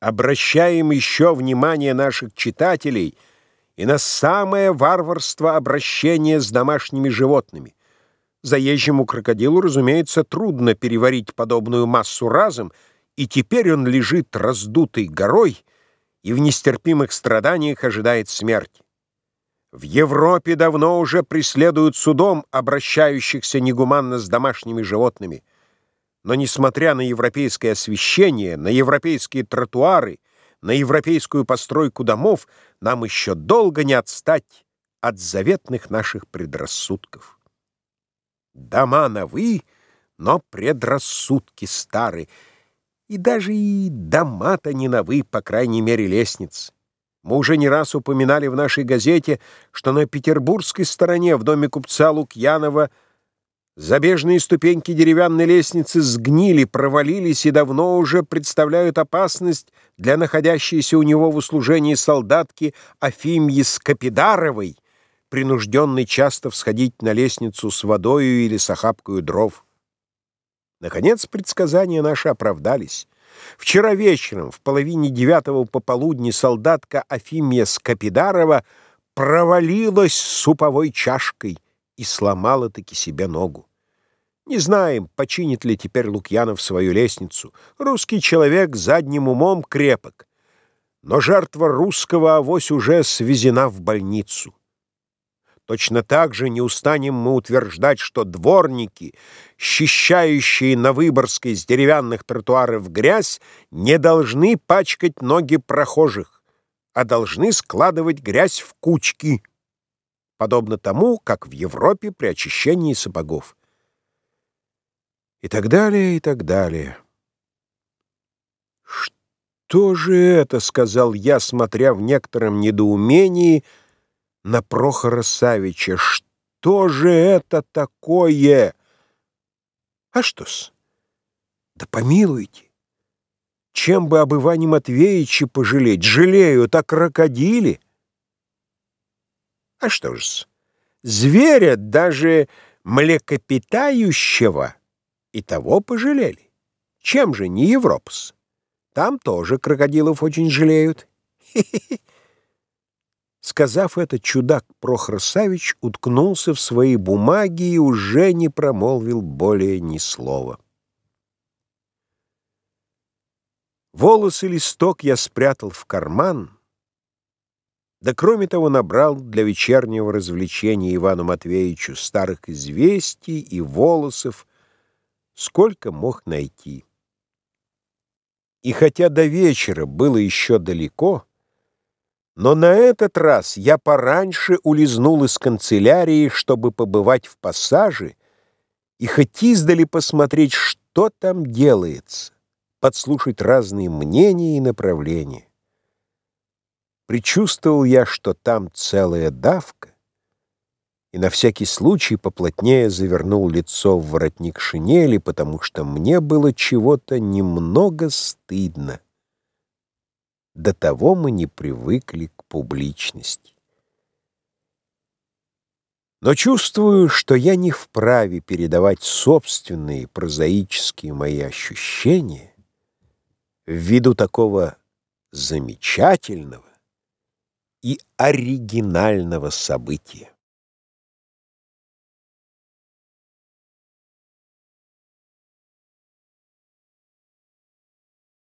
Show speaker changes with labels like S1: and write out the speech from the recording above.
S1: Обращаем еще внимание наших читателей и на самое варварство обращения с домашними животными. Заезжему крокодилу, разумеется, трудно переварить подобную массу разом, и теперь он лежит раздутой горой и в нестерпимых страданиях ожидает смерти. В Европе давно уже преследуют судом обращающихся негуманно с домашними животными – но несмотря на европейское освещение, на европейские тротуары, на европейскую постройку домов, нам еще долго не отстать от заветных наших предрассудков. Дома новы, но предрассудки стары, и даже и дома-то не новы, по крайней мере, лестниц. Мы уже не раз упоминали в нашей газете, что на петербургской стороне в доме купца Лукьянова – Забежные ступеньки деревянной лестницы сгнили, провалились и давно уже представляют опасность для находящейся у него в услужении солдатки Афимьи Скопидаровой, принужденной часто всходить на лестницу с водою или с охапкою дров. Наконец, предсказания наши оправдались. Вчера вечером, в половине девятого пополудни, солдатка Афимия Скопидарова провалилась суповой чашкой и сломала-таки себе ногу. Не знаем, починит ли теперь Лукьянов свою лестницу. Русский человек задним умом крепок. Но жертва русского авось уже свезена в больницу. Точно так же не устанем мы утверждать, что дворники, счищающие на Выборгской с деревянных тротуаров грязь, не должны пачкать ноги прохожих, а должны складывать грязь в кучки подобно тому, как в Европе при очищении сапогов. И так далее, и так далее. «Что же это?» — сказал я, смотря в некотором недоумении на Прохора Савича. «Что же это такое?» «А что-с? Да помилуйте. Чем бы об Иване Матвеевиче пожалеть? Жалею, так крокодили». А что ж, зверя даже млекопитающего и того пожалели. Чем же не Европас? Там тоже крокодилов очень жалеют. Сказав это, чудак Прохор Савич уткнулся в свои бумаги и уже не промолвил более ни слова. Волосы листок я спрятал в карман — да кроме того набрал для вечернего развлечения Ивану Матвеевичу старых известий и волосов, сколько мог найти. И хотя до вечера было еще далеко, но на этот раз я пораньше улизнул из канцелярии, чтобы побывать в пассаже и хоть издали посмотреть, что там делается, подслушать разные мнения и направления. Причувствовал я, что там целая давка, и на всякий случай поплотнее завернул лицо в воротник шинели, потому что мне было чего-то немного стыдно. До того мы не привыкли к публичности. Но чувствую, что я не вправе передавать собственные прозаические мои ощущения ввиду такого замечательного, и оригинального события.